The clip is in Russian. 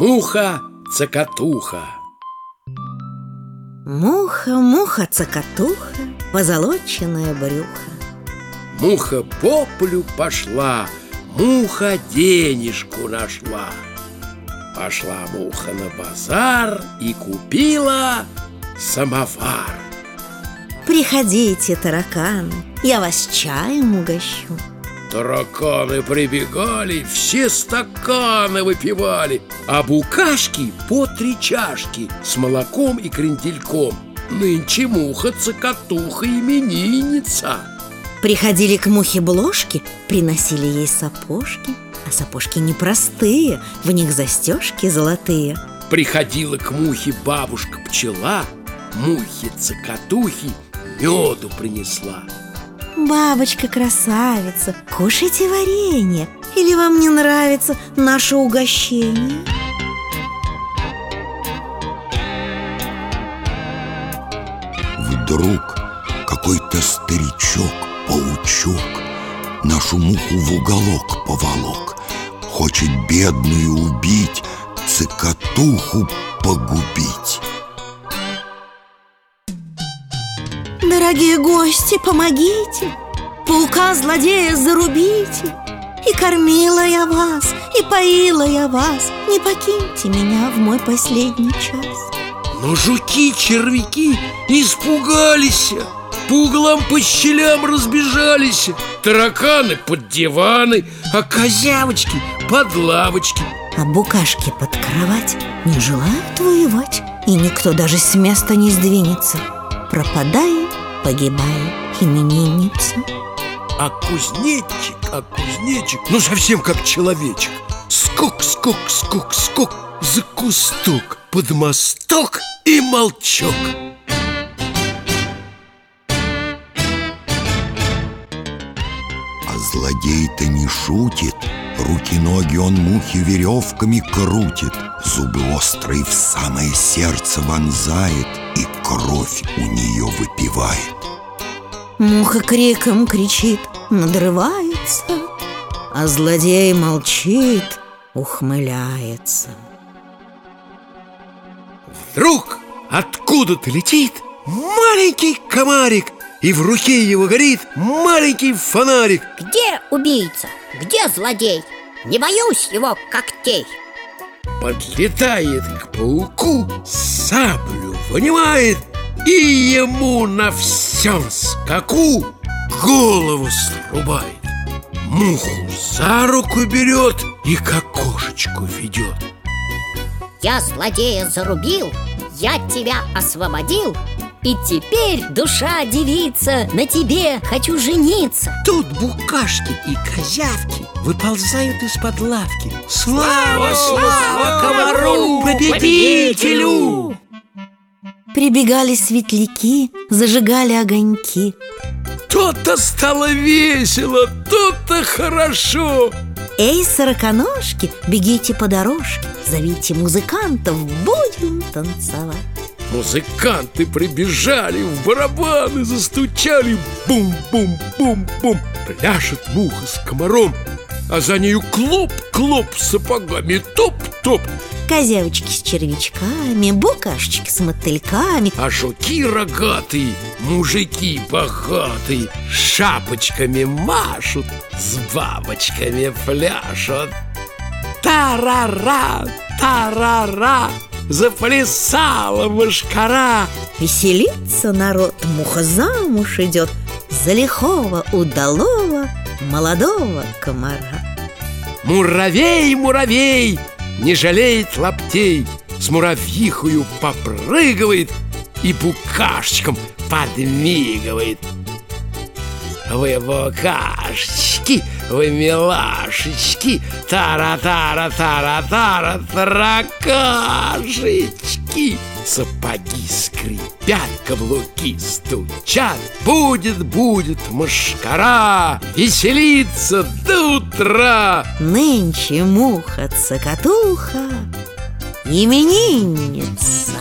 Муха-цокотуха Муха, муха, цокотуха, позолоченное брюхо Муха по полю пошла, муха денежку нашла. Пошла муха на базар и купила самовар. Приходите, тараканы, я вас чаем угощу Тараканы прибегали, все стаканы выпивали А букашки по три чашки с молоком и крендельком. Нынче муха цокотуха именинница. Приходили к мухе бложки, приносили ей сапожки А сапожки непростые, в них застежки золотые. Приходила к мухе бабушка-пчела Мухе цокотухи меду принесла Бабочка красавица, кушайте варенье Или вам не нравится наше угощение? Вдруг какой-то старичок, паучок Нашу муху в уголок поволок Хочет бедную убить, цикатуху погубить Дорогие гости, помогите. Паука-злодея зарубите. И кормила я вас, и поила я вас. Не покиньте меня в мой последний час. Но жуки-червяки испугались. По углам, по щелям разбежались. Тараканы под диваны А козявочки под лавочки. А букашки под кровать не желают воевать. И никто даже с места не сдвинется. Пропадает, погибает именинница. А кузнечик, а кузнечик Ну совсем как человечек. Скок, скок, скок, скок За кусток, под мосток и молчок. А злодей-то не шутит Руки-ноги он мухи веревками крутит Зубы острые в самое сердце вонзает И кровь у нее выпивает. Муха криком кричит, надрывается А злодей молчит, ухмыляется. Вдруг откуда-то летит маленький комарик И в руке его горит маленький фонарик. Где убийца? Где злодей? Не боюсь его когтей. Подлетает к пауку, саблю вынимает И ему на всем скаку голову срубает. Муху за руку берет и к окошечку ведет Я злодея зарубил, я тебя освободил И теперь, душа девица, на тебе хочу жениться. Тут букашки и козявки выползают из-под лавки. Слава, слава комару, победителю! Прибегали светляки, зажигали огоньки. То-то стало весело, то-то хорошо. Эй, сороконожки, бегите по дорожке Зовите музыкантов, будем танцевать. Музыканты прибежали, в барабаны застучали. Бум-бум-бум-бум. Пляшет муха с комаром А за нею клоп-клоп сапогами Топ-топ Козявочки с червячками, букашечки с мотыльками. А жуки рогатые, мужики богатые Шапочками машут, с бабочками пляшут Тарара, тарара, заплясала мушкара Веселится народ, муха замуж идет За лихого, удалого, молодого комара. Муравей, муравей, не жалеет лаптей С муравьихою попрыгивает И букашечкам подмигивает. Вы букашечки, вы милашечки Тара-тара-тара-тара, таракашечки Сапоги скрипят, каблуки стучат. Будет, будет мушкара Веселиться до утра. Нынче муха-цокотуха Именинница